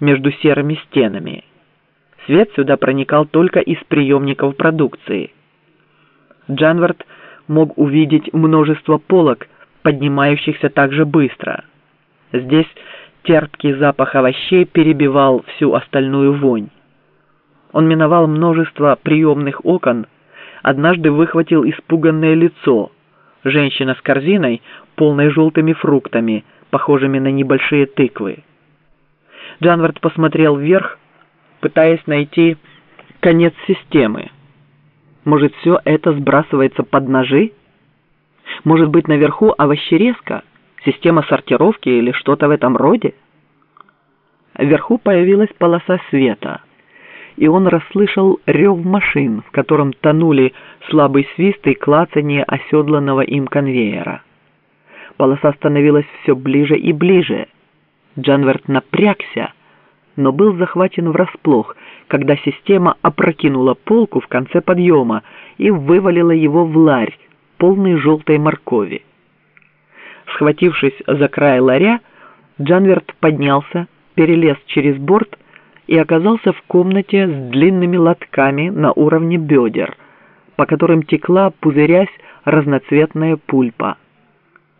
между серыми стенами. Свет сюда проникал только из приемников продукции. Джанвард мог увидеть множество полок, поднимающихся так же быстро. Здесь терпкий запах овощей перебивал всю остальную вонь. Он миновал множество приемных окон, однажды выхватил испуганное лицо. Женщина с корзиной, полной желтыми фруктами, похожими на небольшие тыквы. Джанвард посмотрел вверх, пытаясь найти конец системы. Может, все это сбрасывается под ножи? Может быть, наверху овощерезка, система сортировки или что-то в этом роде? Вверху появилась полоса света, и он расслышал рев машин, в котором тонули слабый свист и клацанье оседланного им конвейера. Полоса становилась все ближе и ближе. Джанверт напрягся, но был захвачен врасплох, когда система опрокинула полку в конце подъема и вывалила его в ларь, полный желтой моркови. Схватившись за край ларя, Джанверт поднялся, перелез через борт и оказался в комнате с длинными лотками на уровне бедер, по которым текла, пузырясь, разноцветная пульпа.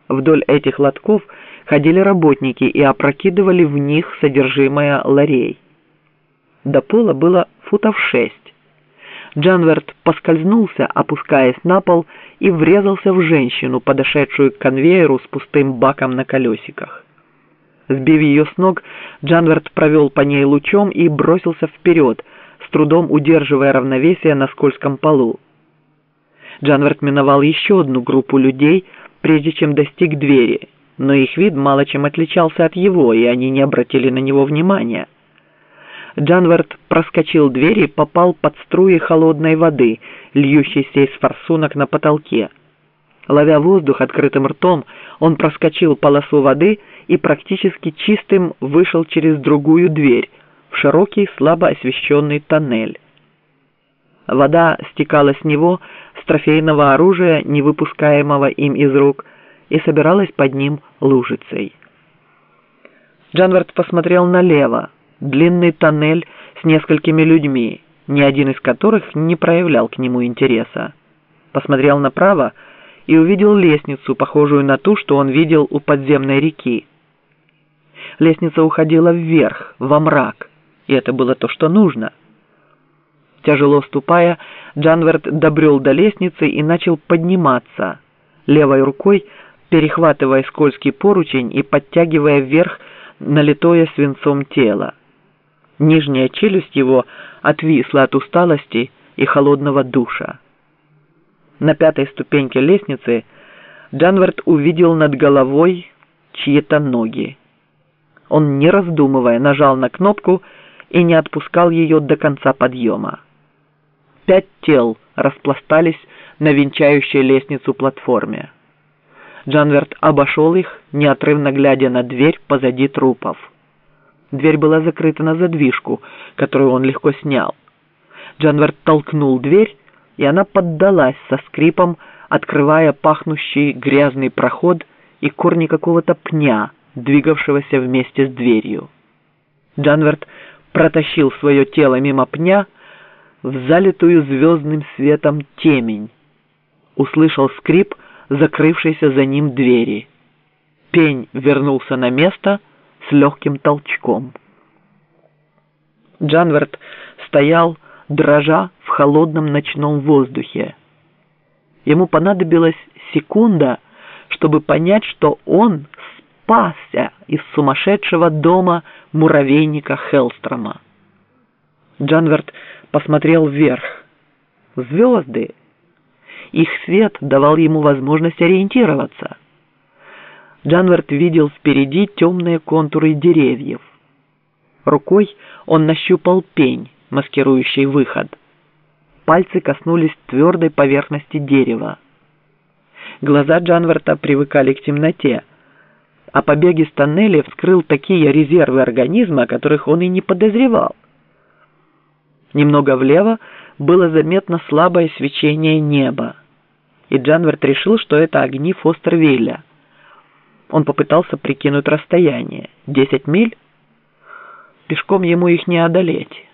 Вдоль этих лотков ходили работники и опрокидывали в них содержимое ларей. До пола было футов шесть. Джанверт поскользнулся, опускаясь на пол, и врезался в женщину, подошедшую к конвейеру с пустым баком на колесиках. Сбив ее с ног, Джанверт провел по ней лучом и бросился вперед, с трудом удерживая равновесие на скользком полу. Джанверт миновал еще одну группу людей, прежде чем достиг двери, но их вид мало чем отличался от его, и они не обратили на него внимания. Джанвард проскочил дверь и попал под струи холодной воды, льющейся из форсунок на потолке. Ловя воздух открытым ртом, он проскочил полосу воды и практически чистым вышел через другую дверь в широкий слабо освещенный тоннель. Вода стекала с него трофейного оружия, не выпускаемого им из рук, и собиралась под ним лужицей. Джанвард посмотрел налево, длинный тоннель с несколькими людьми, ни один из которых не проявлял к нему интереса. Посмотрел направо и увидел лестницу, похожую на ту, что он видел у подземной реки. Лестница уходила вверх, во мрак, и это было то, что нужно. Тяжело ступая, Джанверт добрел до лестницы и начал подниматься, левой рукой перехватывая скользкий поручень и подтягивая вверх налитое свинцом тело. Нижняя челюсть его отвисла от усталости и холодного душа. На пятой ступеньке лестницы Джанвард увидел над головой чьи-то ноги. Он, не раздумывая, нажал на кнопку и не отпускал ее до конца подъема. Пять тел распластались на венчающей лестницу платформе. Джанверт обошел их, неотрывно глядя на дверь позади трупов. Дверь была закрыта на задвижку, которую он легко снял. Джанверт толкнул дверь, и она поддалась со скрипом, открывая пахнущий грязный проход и корни какого-то пня, двигавшегося вместе с дверью. Джанверт протащил свое тело мимо пня в залитую звездным светом темень. Услышал скрип, закрывшейся за ним двери. Пень вернулся на место с легким толчком. Джанверт стоял, дрожа в холодном ночном воздухе. Ему понадобилась секунда, чтобы понять, что он спасся из сумасшедшего дома муравейника Хелстрома. Джанверт посмотрел вверх. Звезды их свет давал ему возможность ориентироваться. Джанверт видел впереди темные контуры деревьев. Рукой он нащупал пень, маскирующий выход. Пальцы коснулись твердой поверхности дерева. Глаза Джанверта привыкали к темноте, а побег из тоннеля вскрыл такие резервы организма, о которых он и не подозревал. Немного влево было заметно слабое свечение неба, и Джанверт решил, что это огни Фостервилля. Он попытался прикинуть расстояние. Десять миль? Пешком ему их не одолеть.